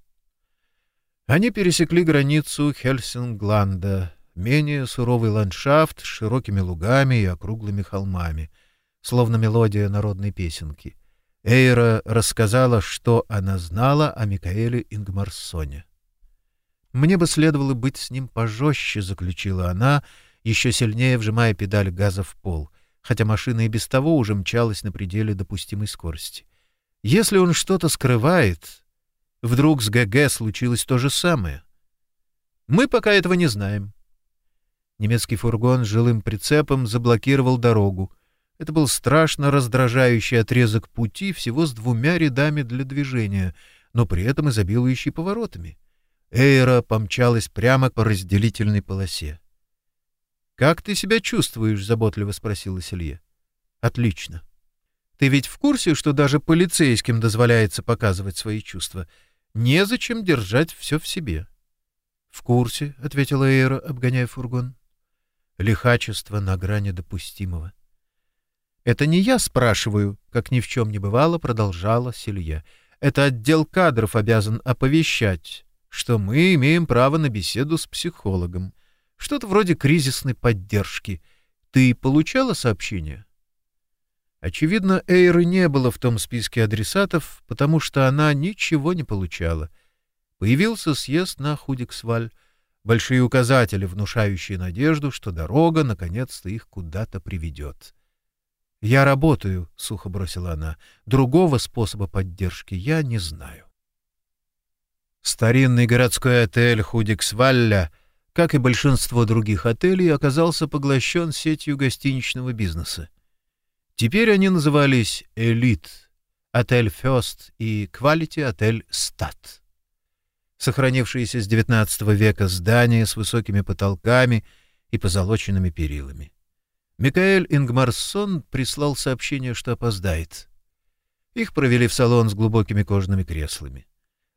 Они пересекли границу Хельсингланда. менее суровый ландшафт с широкими лугами и округлыми холмами, словно мелодия народной песенки. Эйра рассказала, что она знала о Микаэле Ингмарсоне. «Мне бы следовало быть с ним пожестче», — заключила она, еще сильнее вжимая педаль газа в пол, хотя машина и без того уже мчалась на пределе допустимой скорости. «Если он что-то скрывает, вдруг с ГГ случилось то же самое. Мы пока этого не знаем». Немецкий фургон с жилым прицепом заблокировал дорогу. Это был страшно раздражающий отрезок пути всего с двумя рядами для движения, но при этом изобилующий поворотами. Эйра помчалась прямо по разделительной полосе. «Как ты себя чувствуешь?» — заботливо спросила Селье. «Отлично. Ты ведь в курсе, что даже полицейским дозволяется показывать свои чувства? Незачем держать все в себе». «В курсе», — ответила Эйра, обгоняя фургон. «Лихачество на грани допустимого». «Это не я спрашиваю», — как ни в чем не бывало, продолжала Селье. «Это отдел кадров обязан оповещать что мы имеем право на беседу с психологом. Что-то вроде кризисной поддержки. Ты получала сообщение? Очевидно, Эйры не было в том списке адресатов, потому что она ничего не получала. Появился съезд на Худиксваль, большие указатели, внушающие надежду, что дорога наконец-то их куда-то приведет. «Я работаю», — сухо бросила она. «Другого способа поддержки я не знаю». Старинный городской отель Худиксвалля, как и большинство других отелей, оказался поглощен сетью гостиничного бизнеса. Теперь они назывались «Элит», «Отель Фёст» и «Квалити Отель Стат». Сохранившиеся с XIX века здания с высокими потолками и позолоченными перилами. Микаэль Ингмарсон прислал сообщение, что опоздает. Их провели в салон с глубокими кожаными креслами.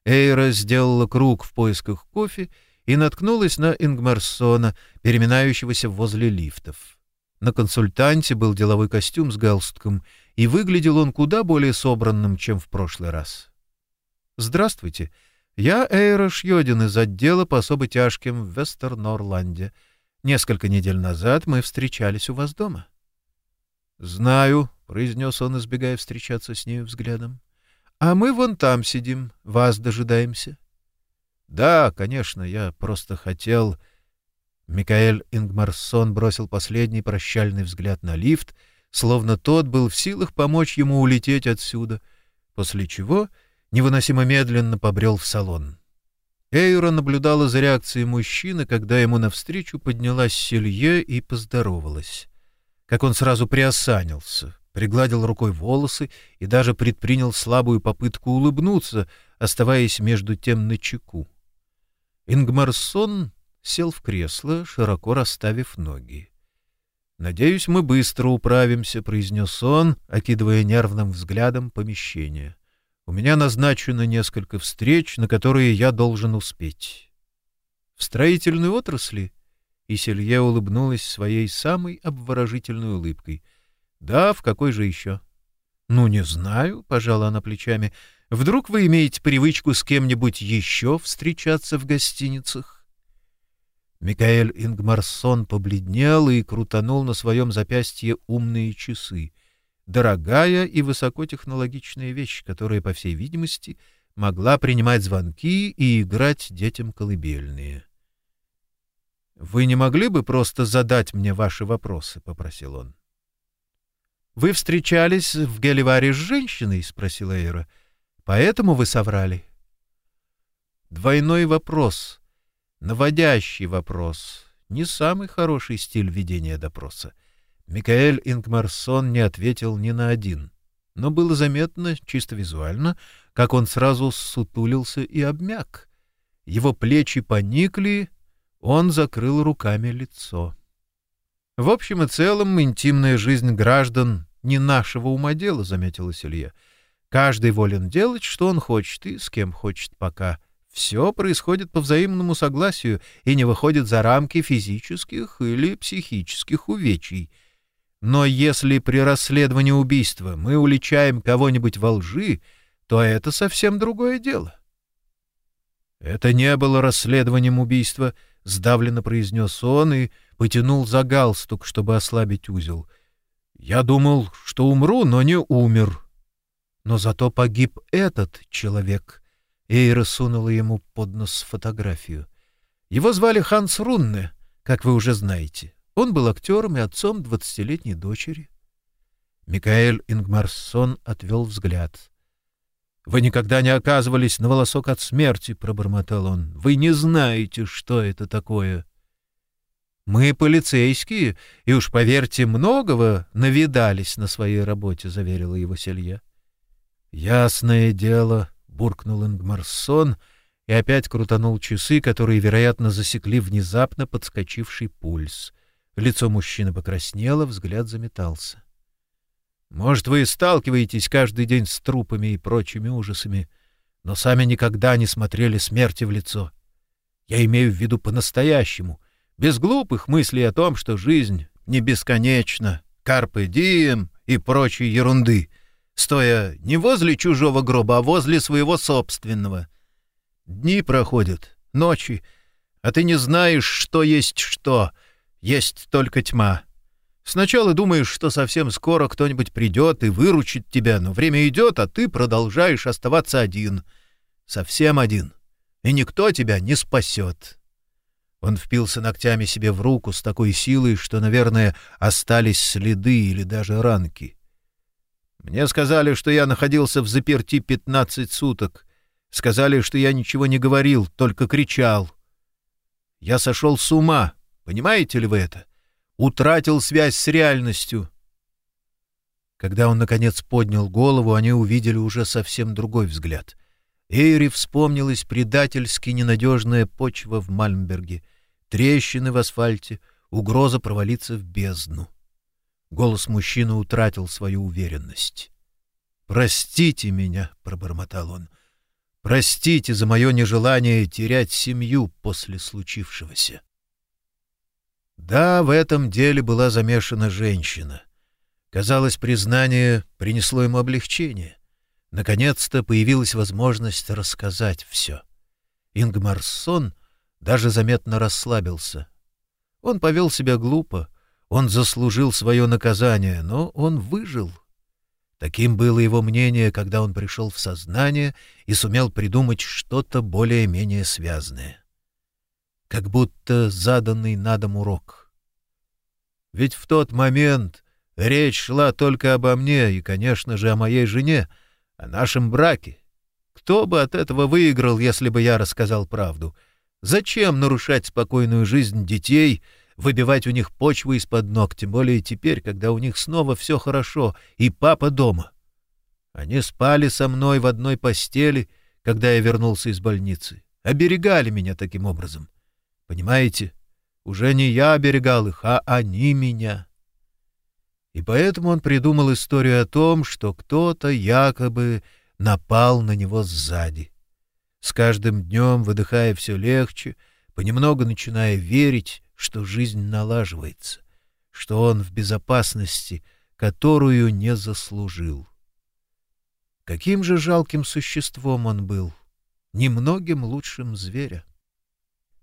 Эйра сделала круг в поисках кофе и наткнулась на Ингмарсона, переминающегося возле лифтов. На консультанте был деловой костюм с галстуком, и выглядел он куда более собранным, чем в прошлый раз. «Здравствуйте. Я Эйра Шьодин из отдела по особо тяжким в Вестернорланде. Несколько недель назад мы встречались у вас дома». «Знаю», — произнес он, избегая встречаться с ней взглядом. А мы вон там сидим, вас дожидаемся. Да, конечно, я просто хотел... Микаэль Ингмарсон бросил последний прощальный взгляд на лифт, словно тот был в силах помочь ему улететь отсюда, после чего невыносимо медленно побрел в салон. Эйра наблюдала за реакцией мужчины, когда ему навстречу поднялась Селье и поздоровалась. Как он сразу приосанился, пригладил рукой волосы и даже предпринял слабую попытку улыбнуться, оставаясь между тем на чеку. Ингмарсон сел в кресло, широко расставив ноги. «Надеюсь, мы быстро управимся», — произнес он, окидывая нервным взглядом помещение. «У меня назначено несколько встреч, на которые я должен успеть». «В строительной отрасли?» И Селье улыбнулась своей самой обворожительной улыбкой — да, в какой же еще? Ну, не знаю, пожала она плечами. Вдруг вы имеете привычку с кем-нибудь еще встречаться в гостиницах? Микаэль Ингмарсон побледнел и крутанул на своем запястье умные часы. Дорогая и высокотехнологичная вещь, которая, по всей видимости, могла принимать звонки и играть детям колыбельные. «Вы не могли бы просто задать мне ваши вопросы?» — попросил он. «Вы встречались в Гелливаре с женщиной?» — спросила Эйра. «Поэтому вы соврали?» Двойной вопрос, наводящий вопрос, не самый хороший стиль ведения допроса. Микаэль Ингмарсон не ответил ни на один, но было заметно, чисто визуально, как он сразу сутулился и обмяк. Его плечи поникли, он закрыл руками лицо. В общем и целом, интимная жизнь граждан не нашего умодела, — заметила Селье. Каждый волен делать, что он хочет и с кем хочет пока. Все происходит по взаимному согласию и не выходит за рамки физических или психических увечий. Но если при расследовании убийства мы уличаем кого-нибудь во лжи, то это совсем другое дело. — Это не было расследованием убийства, — сдавленно произнес он и потянул за галстук, чтобы ослабить узел. «Я думал, что умру, но не умер». «Но зато погиб этот человек», — Эйра сунула ему под нос фотографию. «Его звали Ханс Рунне, как вы уже знаете. Он был актером и отцом двадцатилетней дочери». Микаэль Ингмарсон отвел взгляд. «Вы никогда не оказывались на волосок от смерти», — пробормотал он. «Вы не знаете, что это такое». «Мы полицейские, и уж, поверьте, многого навидались на своей работе», — заверила его Селья. «Ясное дело», — буркнул Ингмарсон и опять крутанул часы, которые, вероятно, засекли внезапно подскочивший пульс. Лицо мужчины покраснело, взгляд заметался. Может, вы и сталкиваетесь каждый день с трупами и прочими ужасами, но сами никогда не смотрели смерти в лицо. Я имею в виду по-настоящему, без глупых мыслей о том, что жизнь не бесконечна, карпе дием и прочей ерунды, стоя не возле чужого гроба, а возле своего собственного. Дни проходят, ночи, а ты не знаешь, что есть что, есть только тьма. Сначала думаешь, что совсем скоро кто-нибудь придет и выручит тебя, но время идет, а ты продолжаешь оставаться один. Совсем один. И никто тебя не спасет. Он впился ногтями себе в руку с такой силой, что, наверное, остались следы или даже ранки. Мне сказали, что я находился в заперти пятнадцать суток. Сказали, что я ничего не говорил, только кричал. Я сошел с ума. Понимаете ли вы это? — утратил связь с реальностью. Когда он, наконец, поднял голову, они увидели уже совсем другой взгляд. Эйри вспомнилась предательски ненадежная почва в Мальмберге, трещины в асфальте, угроза провалиться в бездну. Голос мужчины утратил свою уверенность. «Простите меня», — пробормотал он, — «простите за мое нежелание терять семью после случившегося». Да, в этом деле была замешана женщина. Казалось, признание принесло ему облегчение. Наконец-то появилась возможность рассказать все. Ингмарсон даже заметно расслабился. Он повел себя глупо, он заслужил свое наказание, но он выжил. Таким было его мнение, когда он пришел в сознание и сумел придумать что-то более-менее связанное как будто заданный на дом урок. Ведь в тот момент речь шла только обо мне и, конечно же, о моей жене, о нашем браке. Кто бы от этого выиграл, если бы я рассказал правду? Зачем нарушать спокойную жизнь детей, выбивать у них почву из-под ног, тем более теперь, когда у них снова все хорошо, и папа дома? Они спали со мной в одной постели, когда я вернулся из больницы, оберегали меня таким образом. Понимаете? Уже не я оберегал их, а они меня. И поэтому он придумал историю о том, что кто-то якобы напал на него сзади. С каждым днем, выдыхая все легче, понемногу начиная верить, что жизнь налаживается, что он в безопасности, которую не заслужил. Каким же жалким существом он был, немногим лучшим зверя.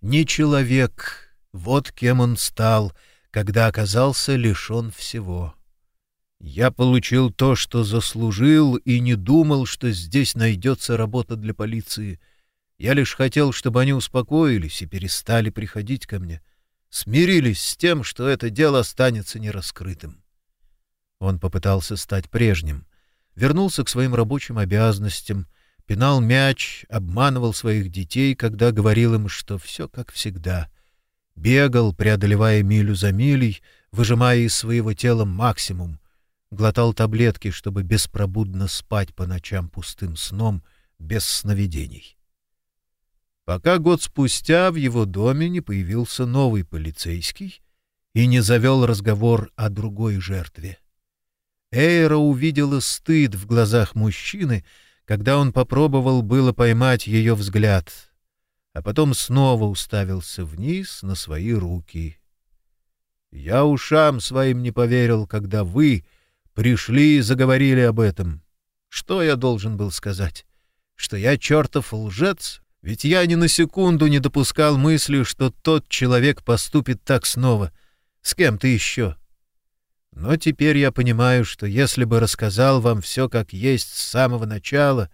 Не человек, вот кем он стал, когда оказался лишен всего. Я получил то, что заслужил, и не думал, что здесь найдется работа для полиции. Я лишь хотел, чтобы они успокоились и перестали приходить ко мне, смирились с тем, что это дело останется нераскрытым. Он попытался стать прежним, вернулся к своим рабочим обязанностям — пинал мяч, обманывал своих детей, когда говорил им, что все как всегда. Бегал, преодолевая милю за милей, выжимая из своего тела максимум, глотал таблетки, чтобы беспробудно спать по ночам пустым сном, без сновидений. Пока год спустя в его доме не появился новый полицейский и не завел разговор о другой жертве. Эйра увидела стыд в глазах мужчины, когда он попробовал было поймать ее взгляд, а потом снова уставился вниз на свои руки. «Я ушам своим не поверил, когда вы пришли и заговорили об этом. Что я должен был сказать? Что я чертов лжец, Ведь я ни на секунду не допускал мысли, что тот человек поступит так снова, с кем-то еще. Но теперь я понимаю, что если бы рассказал вам все как есть с самого начала,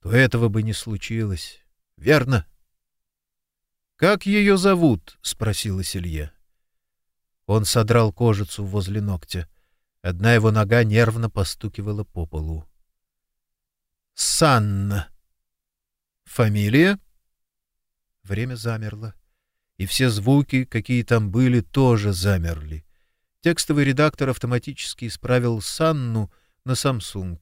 то этого бы не случилось. Верно? — Как ее зовут? — спросила Селье. Он содрал кожицу возле ногтя. Одна его нога нервно постукивала по полу. — Санна. — Фамилия? Время замерло, и все звуки, какие там были, тоже замерли. Текстовый редактор автоматически исправил Санну на Samsung.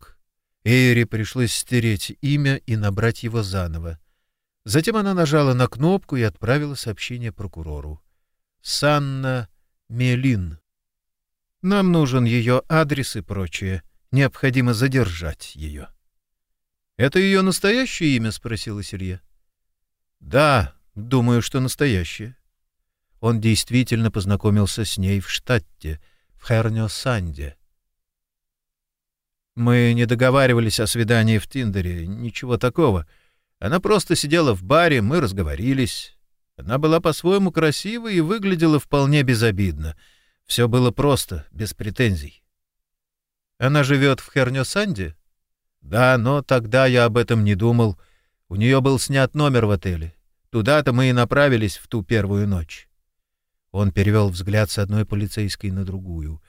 Эйре пришлось стереть имя и набрать его заново. Затем она нажала на кнопку и отправила сообщение прокурору. «Санна Мелин. Нам нужен ее адрес и прочее. Необходимо задержать ее». «Это ее настоящее имя?» — спросила Селье. «Да, думаю, что настоящее». Он действительно познакомился с ней в Штатте, в Хернё-Санде. Мы не договаривались о свидании в Тиндере, ничего такого. Она просто сидела в баре, мы разговорились. Она была по-своему красива и выглядела вполне безобидно. Все было просто, без претензий. Она живет в Хернё-Санде? Да, но тогда я об этом не думал. У нее был снят номер в отеле. Туда-то мы и направились в ту первую ночь. Он перевел взгляд с одной полицейской на другую.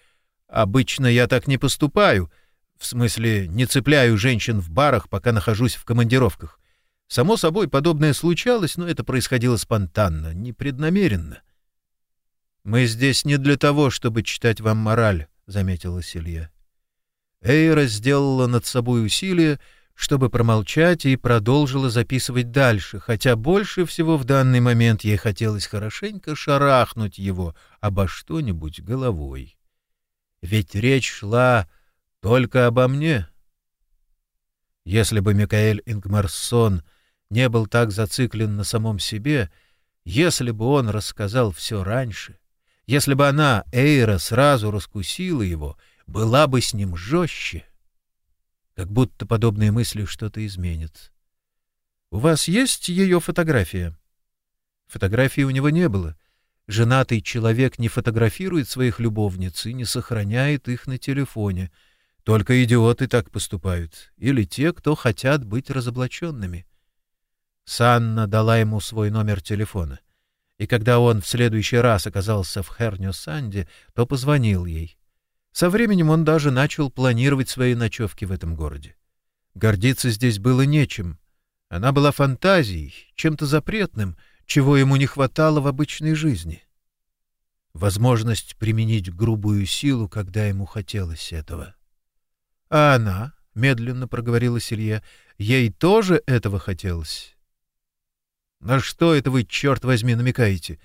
«Обычно я так не поступаю. В смысле, не цепляю женщин в барах, пока нахожусь в командировках. Само собой, подобное случалось, но это происходило спонтанно, непреднамеренно». «Мы здесь не для того, чтобы читать вам мораль», — заметила Силья. Эйра сделала над собой усилие, — чтобы промолчать, и продолжила записывать дальше, хотя больше всего в данный момент ей хотелось хорошенько шарахнуть его обо что-нибудь головой. Ведь речь шла только обо мне. Если бы Микаэль Ингмарсон не был так зациклен на самом себе, если бы он рассказал все раньше, если бы она, Эйра, сразу раскусила его, была бы с ним жестче, как будто подобные мысли что-то изменят. «У вас есть ее фотография?» Фотографии у него не было. Женатый человек не фотографирует своих любовниц и не сохраняет их на телефоне. Только идиоты так поступают. Или те, кто хотят быть разоблаченными. Санна дала ему свой номер телефона. И когда он в следующий раз оказался в Хернё-Санде, то позвонил ей. Со временем он даже начал планировать свои ночевки в этом городе. Гордиться здесь было нечем. Она была фантазией, чем-то запретным, чего ему не хватало в обычной жизни. Возможность применить грубую силу, когда ему хотелось этого. А она, — медленно проговорила Силье, — ей тоже этого хотелось. На что это вы, черт возьми, намекаете?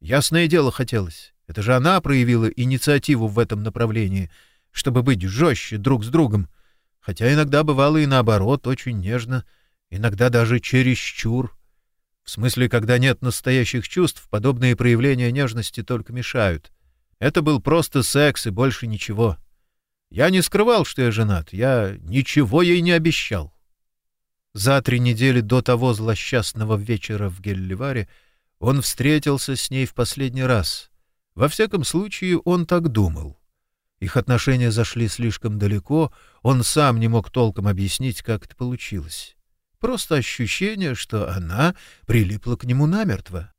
Ясное дело, хотелось. Это же она проявила инициативу в этом направлении, чтобы быть жестче друг с другом, хотя иногда бывало и наоборот, очень нежно, иногда даже чересчур. В смысле, когда нет настоящих чувств, подобные проявления нежности только мешают. Это был просто секс и больше ничего. Я не скрывал, что я женат, я ничего ей не обещал. За три недели до того злосчастного вечера в Гелливаре он встретился с ней в последний раз — во всяком случае, он так думал. Их отношения зашли слишком далеко, он сам не мог толком объяснить, как это получилось. Просто ощущение, что она прилипла к нему намертво.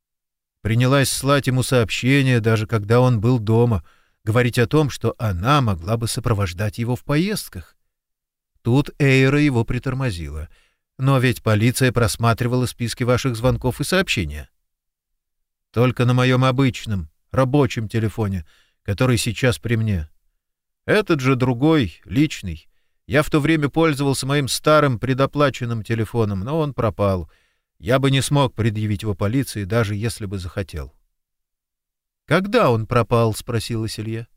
Принялась слать ему сообщения, даже когда он был дома, говорить о том, что она могла бы сопровождать его в поездках. Тут Эйра его притормозила. Но ведь полиция просматривала списки ваших звонков и сообщения. Только на моем обычном, рабочем телефоне, который сейчас при мне. Этот же другой, личный. Я в то время пользовался моим старым предоплаченным телефоном, но он пропал. Я бы не смог предъявить его полиции, даже если бы захотел. «Когда он пропал?» — спросила Селье.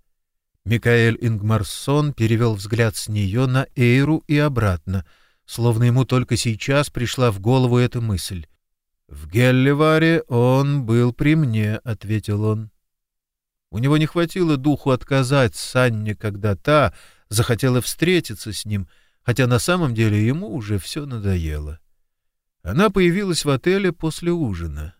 Микаэль Ингмарсон перевел взгляд с нее на Эйру и обратно, словно ему только сейчас пришла в голову эта мысль. «В Гелливаре он был при мне», — ответил он. У него не хватило духу отказать Санне, когда та захотела встретиться с ним, хотя на самом деле ему уже все надоело. Она появилась в отеле после ужина.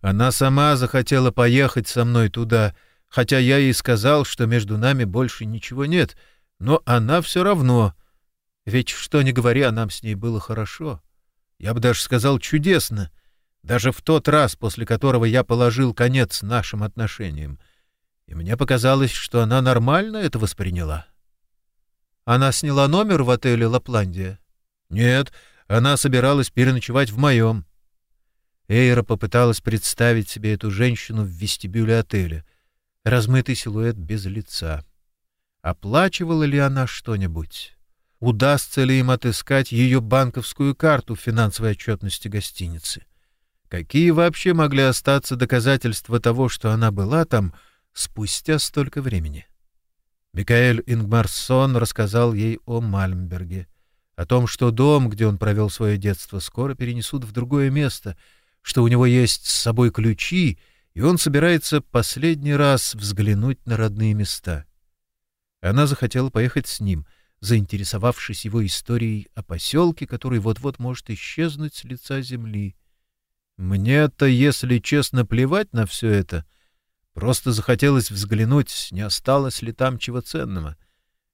Она сама захотела поехать со мной туда, хотя я ей сказал, что между нами больше ничего нет, но она все равно. Ведь, что ни говоря, нам с ней было хорошо. Я бы даже сказал чудесно, даже в тот раз, после которого я положил конец нашим отношениям. И мне показалось, что она нормально это восприняла. Она сняла номер в отеле «Лапландия»? Нет, она собиралась переночевать в моем. Эйра попыталась представить себе эту женщину в вестибюле отеля. Размытый силуэт без лица. Оплачивала ли она что-нибудь? Удастся ли им отыскать ее банковскую карту в финансовой отчетности гостиницы? Какие вообще могли остаться доказательства того, что она была там спустя столько времени? Микаэль Ингмарсон рассказал ей о Мальмберге, о том, что дом, где он провел свое детство, скоро перенесут в другое место — что у него есть с собой ключи, и он собирается последний раз взглянуть на родные места. Она захотела поехать с ним, заинтересовавшись его историей о поселке, который вот-вот может исчезнуть с лица земли. Мне-то, если честно, плевать на все это. Просто захотелось взглянуть, не осталось ли там чего ценного.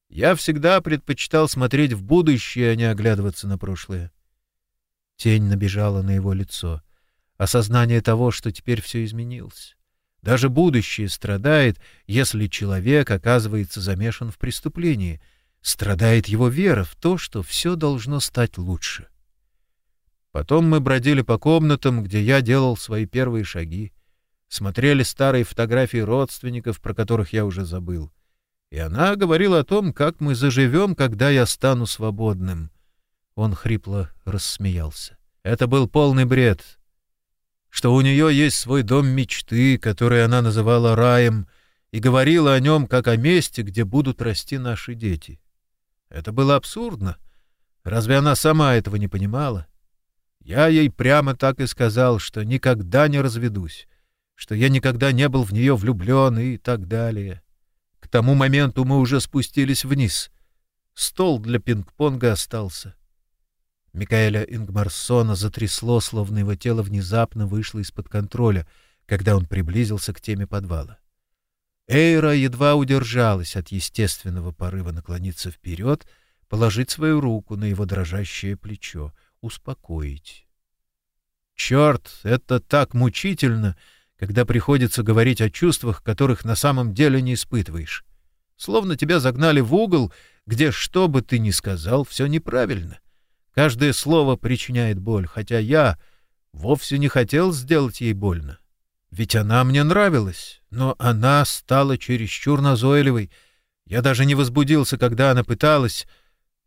Я всегда предпочитал смотреть в будущее, а не оглядываться на прошлое. Тень набежала на его лицо — осознание того, что теперь все изменилось. Даже будущее страдает, если человек оказывается замешан в преступлении. Страдает его вера в то, что все должно стать лучше. Потом мы бродили по комнатам, где я делал свои первые шаги, смотрели старые фотографии родственников, про которых я уже забыл. И она говорила о том, как мы заживем, когда я стану свободным. Он хрипло рассмеялся. Это был полный бред что у нее есть свой дом мечты, который она называла раем, и говорила о нем как о месте, где будут расти наши дети. Это было абсурдно. Разве она сама этого не понимала? Я ей прямо так и сказал, что никогда не разведусь, что я никогда не был в нее влюблен и так далее. К тому моменту мы уже спустились вниз. Стол для пинг-понга остался. Микаэля Ингмарсона затрясло, словно его тело внезапно вышло из-под контроля, когда он приблизился к теме подвала. Эйра едва удержалась от естественного порыва наклониться вперед, положить свою руку на его дрожащее плечо, успокоить. Черт, это так мучительно, когда приходится говорить о чувствах, которых на самом деле не испытываешь. Словно тебя загнали в угол, где что бы ты ни сказал, все неправильно. Каждое слово причиняет боль, хотя я вовсе не хотел сделать ей больно. Ведь она мне нравилась, но она стала чересчур назойливой. Я даже не возбудился, когда она пыталась...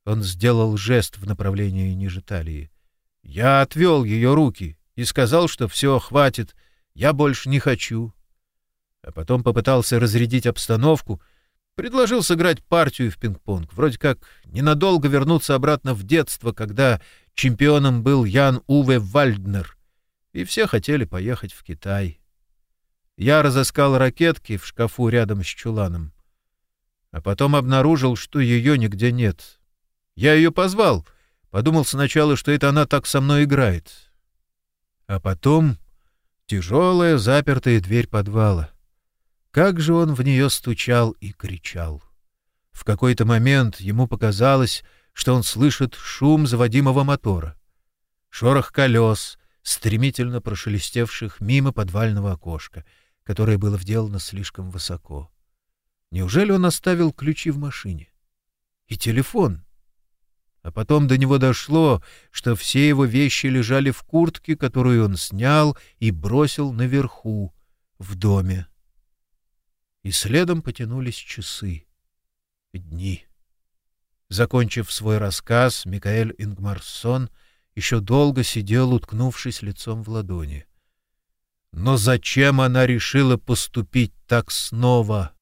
Он сделал жест в направлении ниже талии. Я отвел ее руки и сказал, что все, хватит, я больше не хочу. А потом попытался разрядить обстановку — Предложил сыграть партию в пинг-понг, вроде как ненадолго вернуться обратно в детство, когда чемпионом был Ян Уве Вальднер, и все хотели поехать в Китай. Я разыскал ракетки в шкафу рядом с чуланом, а потом обнаружил, что ее нигде нет. Я ее позвал, подумал сначала, что это она так со мной играет. А потом тяжелая запертая дверь подвала — как же он в нее стучал и кричал! В какой-то момент ему показалось, что он слышит шум заводимого мотора, шорох колес, стремительно прошелестевших мимо подвального окошка, которое было вделано слишком высоко. Неужели он оставил ключи в машине? И телефон? А потом до него дошло, что все его вещи лежали в куртке, которую он снял и бросил наверху, в доме и следом потянулись часы, дни. Закончив свой рассказ, Микаэль Ингмарсон еще долго сидел, уткнувшись лицом в ладони. Но зачем она решила поступить так снова?